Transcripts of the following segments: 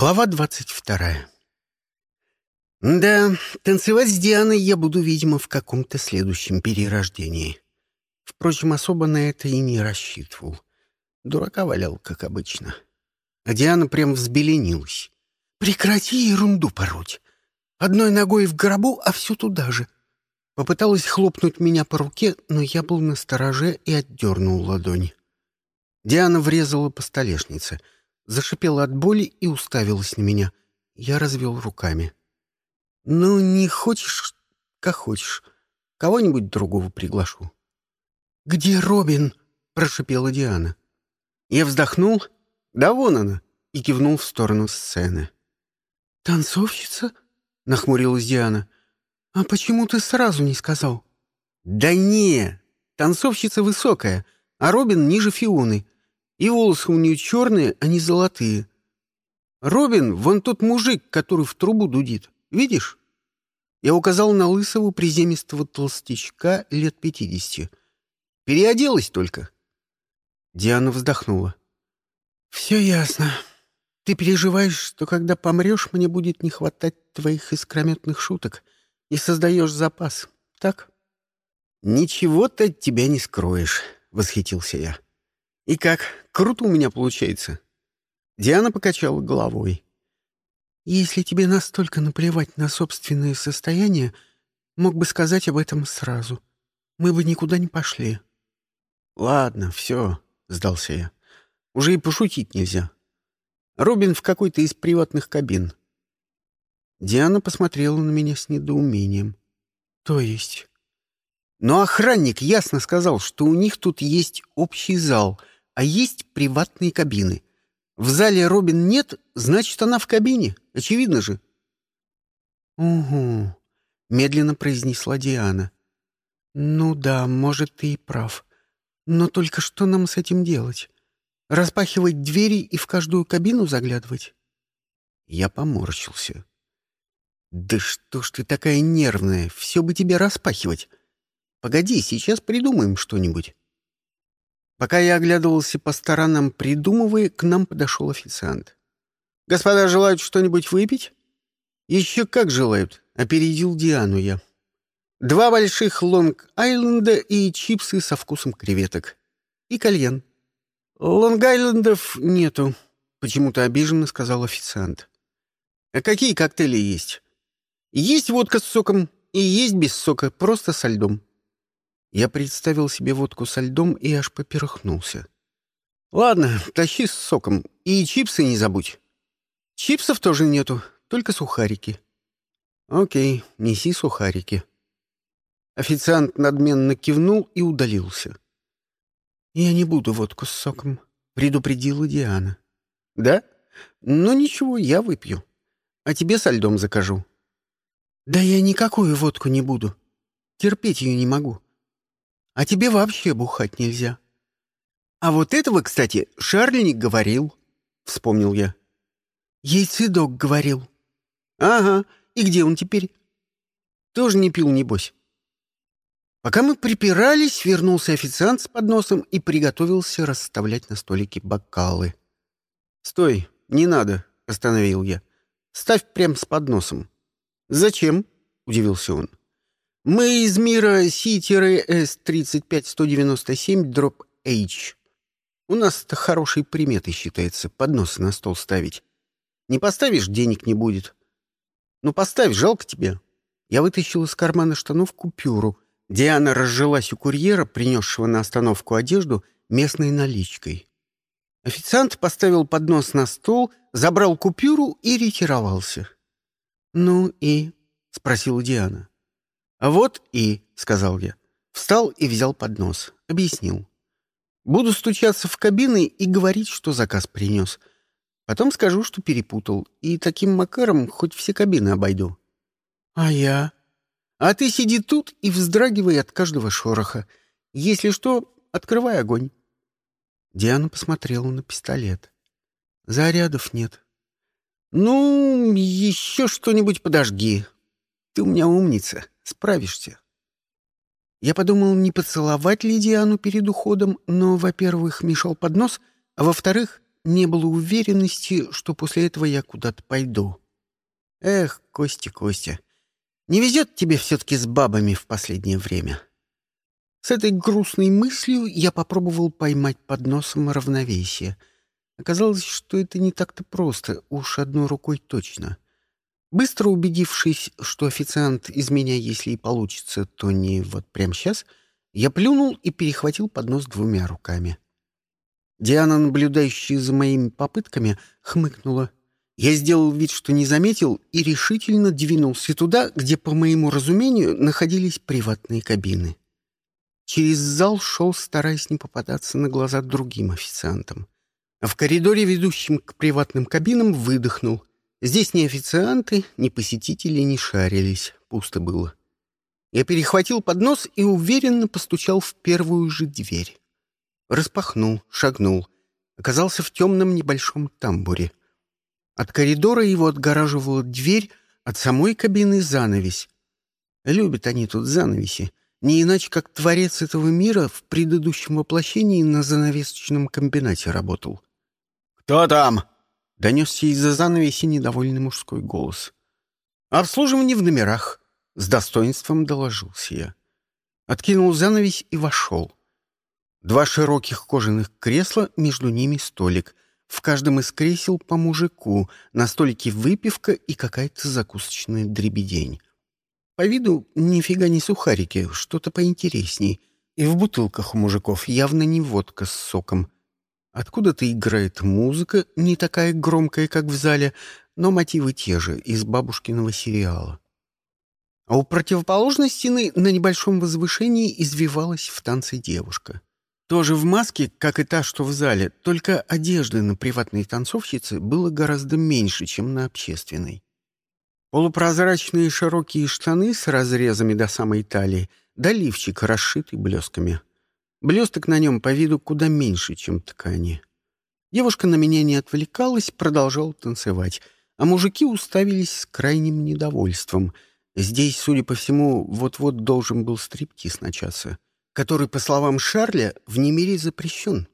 Глава двадцать вторая. Да, танцевать с Дианой я буду, видимо, в каком-то следующем перерождении. Впрочем, особо на это и не рассчитывал. Дурака валял, как обычно. А Диана прям взбеленилась. «Прекрати ерунду пороть. Одной ногой в гробу, а все туда же». Попыталась хлопнуть меня по руке, но я был на стороже и отдернул ладонь. Диана врезала по столешнице — зашипела от боли и уставилась на меня. Я развел руками. «Ну, не хочешь, как хочешь. Кого-нибудь другого приглашу». «Где Робин?» — прошипела Диана. Я вздохнул. «Да вон она!» — и кивнул в сторону сцены. «Танцовщица?» — нахмурилась Диана. «А почему ты сразу не сказал?» «Да не! Танцовщица высокая, а Робин ниже Фионы. И волосы у нее черные, а не золотые. Робин, вон тот мужик, который в трубу дудит. Видишь? Я указал на лысого приземистого толстячка лет пятидесяти. Переоделась только. Диана вздохнула. «Все ясно. Ты переживаешь, что когда помрешь, мне будет не хватать твоих искрометных шуток и создаешь запас, так?» «Ничего ты от тебя не скроешь», — восхитился я. «И как, круто у меня получается?» Диана покачала головой. «Если тебе настолько наплевать на собственное состояние, мог бы сказать об этом сразу. Мы бы никуда не пошли». «Ладно, все», — сдался я. «Уже и пошутить нельзя. Робин в какой-то из приватных кабин». Диана посмотрела на меня с недоумением. «То есть?» «Но охранник ясно сказал, что у них тут есть общий зал — а есть приватные кабины. В зале Робин нет, значит, она в кабине. Очевидно же. «Угу», — медленно произнесла Диана. «Ну да, может, ты и прав. Но только что нам с этим делать? Распахивать двери и в каждую кабину заглядывать?» Я поморщился. «Да что ж ты такая нервная? Все бы тебе распахивать. Погоди, сейчас придумаем что-нибудь». Пока я оглядывался по сторонам, придумывая, к нам подошел официант. «Господа желают что-нибудь выпить?» «Еще как желают», — опередил Диану я. «Два больших Лонг-Айленда и чипсы со вкусом креветок. И кальян». «Лонг-Айлендов нету», — почему-то обиженно сказал официант. «А какие коктейли есть?» «Есть водка с соком и есть без сока, просто со льдом». Я представил себе водку со льдом и аж поперхнулся. «Ладно, тащи с соком. И чипсы не забудь. Чипсов тоже нету, только сухарики». «Окей, неси сухарики». Официант надменно кивнул и удалился. «Я не буду водку с соком», — предупредила Диана. «Да? Ну ничего, я выпью. А тебе со льдом закажу». «Да я никакую водку не буду. Терпеть ее не могу. А тебе вообще бухать нельзя. А вот этого, кстати, Шарль говорил, — вспомнил я. Яйцедок говорил. Ага, и где он теперь? Тоже не пил, небось. Пока мы припирались, вернулся официант с подносом и приготовился расставлять на столике бокалы. «Стой, не надо», — остановил я. «Ставь прям с подносом». «Зачем?» — удивился он. Мы из мира C-S35197 дроп H. У нас это хорошей приметой считается, поднос на стол ставить. Не поставишь — денег не будет. Ну, поставь, жалко тебе. Я вытащил из кармана штанов купюру. Диана разжилась у курьера, принесшего на остановку одежду, местной наличкой. Официант поставил поднос на стол, забрал купюру и ретировался. «Ну и?» — спросила Диана. «Вот и», — сказал я. Встал и взял поднос. Объяснил. «Буду стучаться в кабины и говорить, что заказ принес. Потом скажу, что перепутал, и таким макаром хоть все кабины обойду». «А я?» «А ты сиди тут и вздрагивай от каждого шороха. Если что, открывай огонь». Диана посмотрела на пистолет. «Зарядов нет». «Ну, еще что-нибудь подожги. Ты у меня умница». Справишься. Я подумал, не поцеловать ли Диану перед уходом, но, во-первых, мешал поднос, а во-вторых, не было уверенности, что после этого я куда-то пойду. Эх, Костя, Костя, не везет тебе все-таки с бабами в последнее время. С этой грустной мыслью я попробовал поймать под носом равновесие. Оказалось, что это не так-то просто, уж одной рукой точно. Быстро убедившись, что официант из меня, если и получится, то не вот прямо сейчас, я плюнул и перехватил поднос двумя руками. Диана, наблюдающая за моими попытками, хмыкнула. Я сделал вид, что не заметил, и решительно двинулся туда, где, по моему разумению, находились приватные кабины. Через зал шел, стараясь не попадаться на глаза другим официантам. В коридоре, ведущем к приватным кабинам, выдохнул. Здесь ни официанты, ни посетители не шарились. Пусто было. Я перехватил поднос и уверенно постучал в первую же дверь. Распахнул, шагнул. Оказался в темном небольшом тамбуре. От коридора его отгораживала дверь, от самой кабины занавесь. Любят они тут занавеси. Не иначе, как творец этого мира в предыдущем воплощении на занавесочном комбинате работал. «Кто там?» — донесся из-за занавеси недовольный мужской голос. «Обслуживание в номерах», — с достоинством доложился я. Откинул занавесь и вошел. Два широких кожаных кресла, между ними столик. В каждом из кресел по мужику, на столике выпивка и какая-то закусочная дребедень. По виду нифига не сухарики, что-то поинтересней. И в бутылках у мужиков явно не водка с соком. Откуда-то играет музыка, не такая громкая, как в зале, но мотивы те же, из бабушкиного сериала. А у противоположной стены на небольшом возвышении извивалась в танце девушка. Тоже в маске, как и та, что в зале, только одежды на приватной танцовщице было гораздо меньше, чем на общественной. Полупрозрачные широкие штаны с разрезами до самой талии, да лифчик, расшитый блесками. Блесток на нем по виду куда меньше, чем ткани. Девушка на меня не отвлекалась, продолжала танцевать, а мужики уставились с крайним недовольством. Здесь, судя по всему, вот-вот должен был стриптиз начаться, который, по словам Шарля, в Немире запрещен.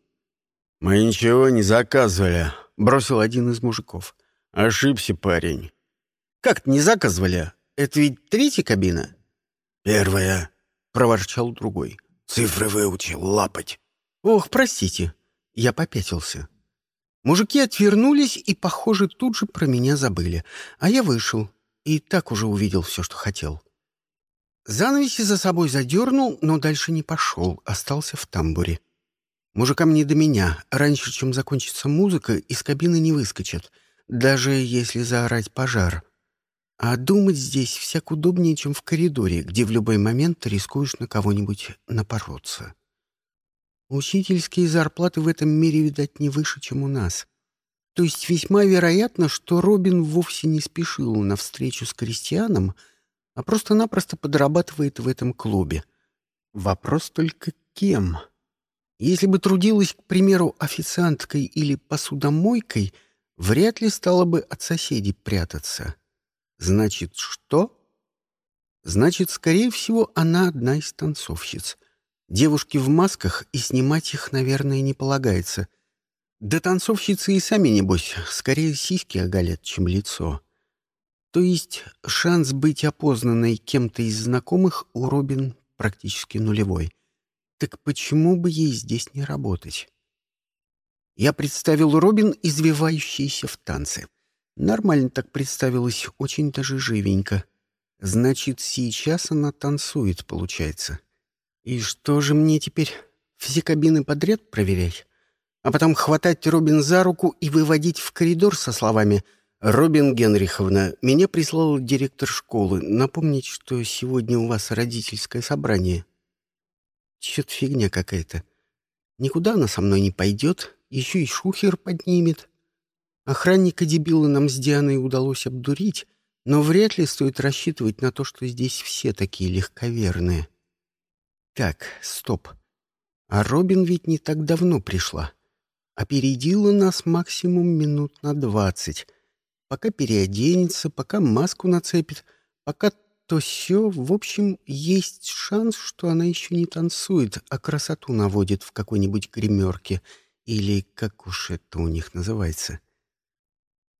«Мы ничего не заказывали», — бросил один из мужиков. «Ошибся парень. Как-то не заказывали. Это ведь третья кабина?» «Первая», — проворчал другой. «Цифры выучил лапать». «Ох, простите». Я попятился. Мужики отвернулись и, похоже, тут же про меня забыли. А я вышел и так уже увидел все, что хотел. Занавеси за собой задернул, но дальше не пошел, остался в тамбуре. Мужикам не до меня. Раньше, чем закончится музыка, из кабины не выскочат, даже если заорать пожар. А думать здесь всяк удобнее, чем в коридоре, где в любой момент рискуешь на кого-нибудь напороться. Учительские зарплаты в этом мире, видать, не выше, чем у нас. То есть весьма вероятно, что Робин вовсе не спешил на встречу с крестьяном, а просто-напросто подрабатывает в этом клубе. Вопрос только кем? Если бы трудилась, к примеру, официанткой или посудомойкой, вряд ли стала бы от соседей прятаться. Значит, что? Значит, скорее всего, она одна из танцовщиц. Девушки в масках, и снимать их, наверное, не полагается. Да танцовщицы и сами, небось, скорее сиськи оголят, чем лицо. То есть шанс быть опознанной кем-то из знакомых у Робин практически нулевой. Так почему бы ей здесь не работать? Я представил Робин, извивающейся в танце. Нормально так представилось, очень даже живенько. Значит, сейчас она танцует, получается. И что же мне теперь, все кабины подряд проверять? А потом хватать Робин за руку и выводить в коридор со словами «Робин Генриховна, меня прислал директор школы напомнить, что сегодня у вас родительское собрание». Чё-то фигня какая-то. Никуда она со мной не пойдет, еще и шухер поднимет. Охранника-дебила нам с Дианой удалось обдурить, но вряд ли стоит рассчитывать на то, что здесь все такие легковерные. Так, стоп. А Робин ведь не так давно пришла. Опередила нас максимум минут на двадцать. Пока переоденется, пока маску нацепит, пока то все, в общем, есть шанс, что она еще не танцует, а красоту наводит в какой-нибудь гримерке — Или как уж это у них называется.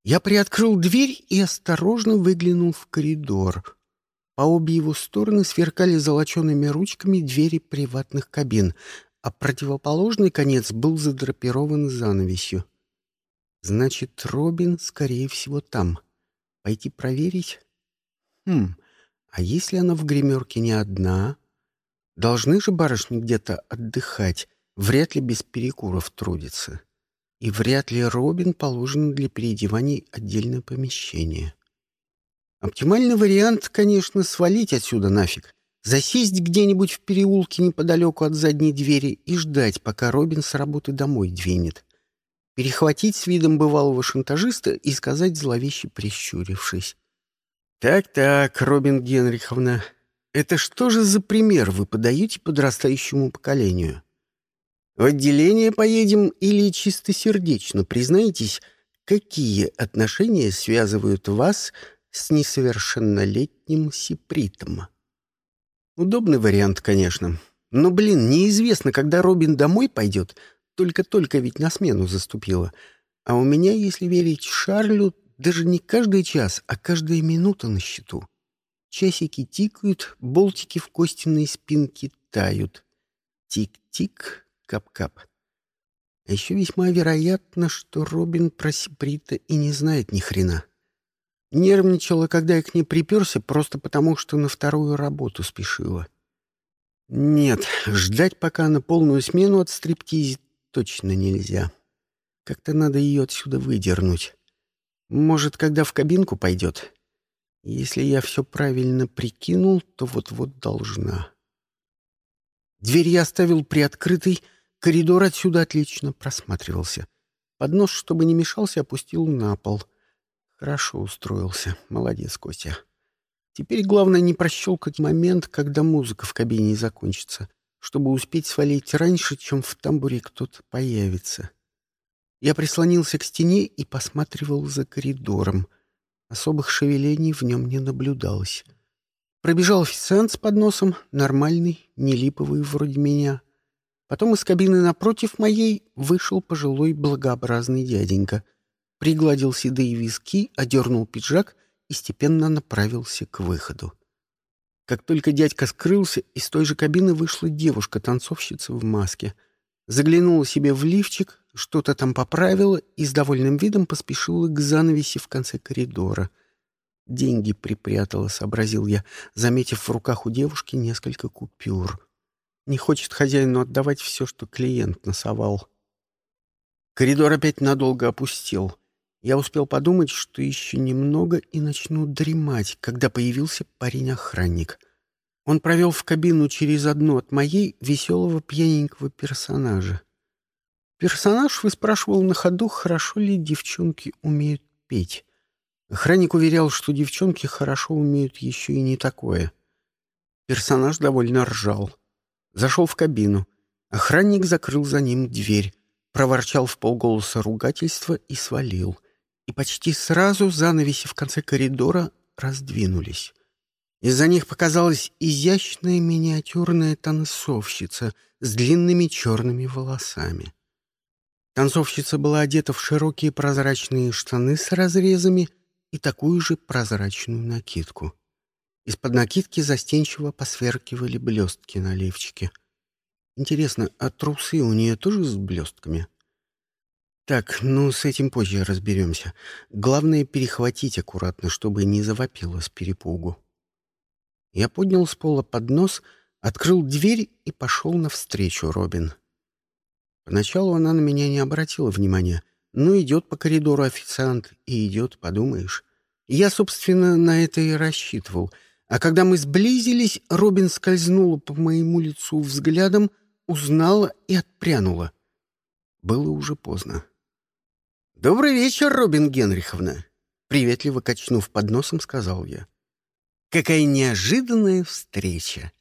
Я приоткрыл дверь и осторожно выглянул в коридор. По обе его стороны сверкали золочеными ручками двери приватных кабин, а противоположный конец был задрапирован занавесью. Значит, Робин, скорее всего, там. Пойти проверить? Хм, а если она в гримерке не одна? Должны же барышни где-то отдыхать, вряд ли без перекуров трудится. И вряд ли Робин положено для переодеваний отдельное помещение. Оптимальный вариант, конечно, свалить отсюда нафиг, засесть где-нибудь в переулке неподалеку от задней двери и ждать, пока Робин с работы домой двинет. Перехватить с видом бывалого шантажиста и сказать зловеще прищурившись. «Так-так, Робин Генриховна, это что же за пример вы подаете подрастающему поколению? В отделение поедем или чистосердечно признаетесь, какие отношения связывают вас с несовершеннолетним сипритом?» Удобный вариант, конечно. Но, блин, неизвестно, когда Робин домой пойдет. Только-только ведь на смену заступила. А у меня, если верить Шарлю, даже не каждый час, а каждая минута на счету. Часики тикают, болтики в костяной спинке тают. Тик-тик, кап-кап. А еще весьма вероятно, что Робин про Сиприта и не знает ни хрена. Нервничала, когда я к ней приперся, просто потому, что на вторую работу спешила. Нет, ждать, пока на полную смену от стриптизи точно нельзя. Как-то надо ее отсюда выдернуть. Может, когда в кабинку пойдет? Если я все правильно прикинул, то вот-вот должна. Дверь я оставил приоткрытой, коридор отсюда отлично просматривался. Поднос, чтобы не мешался, опустил на пол — Хорошо устроился. Молодец, Костя. Теперь главное не прощелкать момент, когда музыка в кабине закончится, чтобы успеть свалить раньше, чем в тамбуре кто-то появится. Я прислонился к стене и посматривал за коридором. Особых шевелений в нем не наблюдалось. Пробежал официант с подносом, нормальный, не липовый вроде меня. Потом из кабины напротив моей вышел пожилой благообразный дяденька — пригладил седые виски, одернул пиджак и степенно направился к выходу. Как только дядька скрылся, из той же кабины вышла девушка-танцовщица в маске. Заглянула себе в лифчик, что-то там поправила и с довольным видом поспешила к занавеси в конце коридора. «Деньги припрятала», — сообразил я, заметив в руках у девушки несколько купюр. Не хочет хозяину отдавать все, что клиент насовал. Коридор опять надолго опустел. Я успел подумать, что еще немного и начну дремать, когда появился парень-охранник. Он провел в кабину через одну от моей веселого пьяненького персонажа. Персонаж выспрашивал на ходу, хорошо ли девчонки умеют петь. Охранник уверял, что девчонки хорошо умеют еще и не такое. Персонаж довольно ржал. Зашел в кабину. Охранник закрыл за ним дверь, проворчал в полголоса ругательства и свалил — и почти сразу занавеси в конце коридора раздвинулись. Из-за них показалась изящная миниатюрная танцовщица с длинными черными волосами. Танцовщица была одета в широкие прозрачные штаны с разрезами и такую же прозрачную накидку. Из-под накидки застенчиво посверкивали блестки на лифчике. Интересно, а трусы у нее тоже с блестками? Так, ну, с этим позже разберемся. Главное — перехватить аккуратно, чтобы не завопило с перепугу. Я поднял с пола поднос, открыл дверь и пошел навстречу Робин. Поначалу она на меня не обратила внимания. Ну, идет по коридору официант, и идет, подумаешь. Я, собственно, на это и рассчитывал. А когда мы сблизились, Робин скользнула по моему лицу взглядом, узнала и отпрянула. Было уже поздно. «Добрый вечер, Робин Генриховна!» Приветливо качнув под носом, сказал я. «Какая неожиданная встреча!